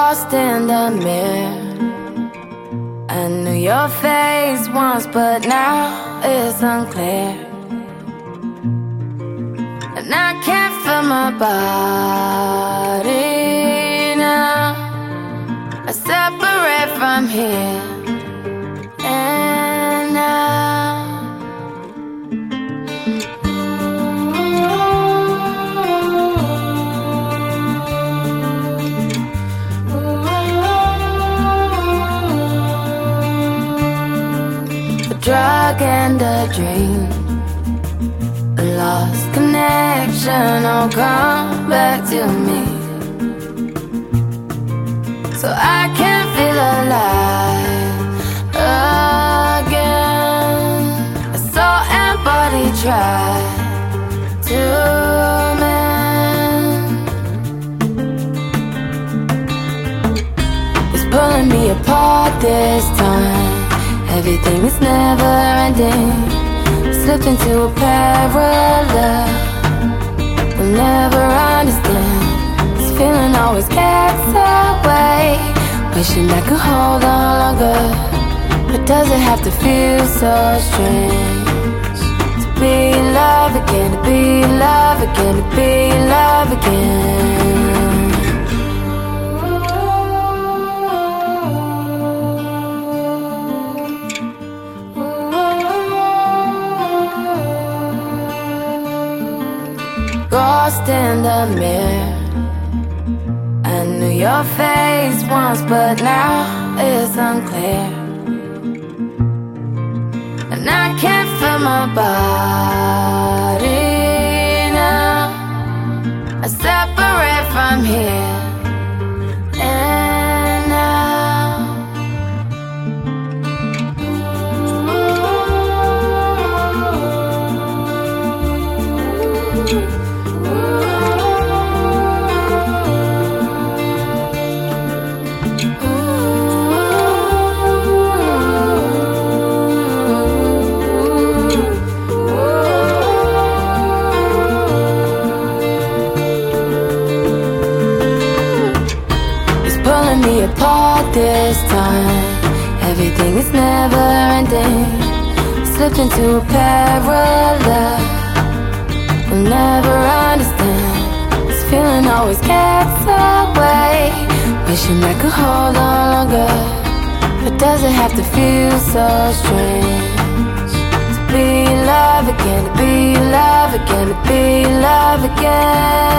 lost in the mirror. I knew your face once, but now it's unclear. And I can't feel my body now. I separate from here. Dream. A lost connection, oh, come back to me. So I can feel alive again. A soul and try to mend. It's pulling me apart this time. Everything is never ending. Slipped into a parallel. We'll never understand. This feeling always gets away. Wishing I could hold on longer. But does it have to feel so strange? To be in love again, to be in love again, to be in love again. Ghost in the mirror. I knew your face once, but now it's unclear. And I can't feel my body apart this time. Everything is never ending. Slipped into a parallel. We'll never understand. This feeling always gets away. Wishing I could hold on longer. But does it have to feel so strange? To be love again, to be love again, to be love again.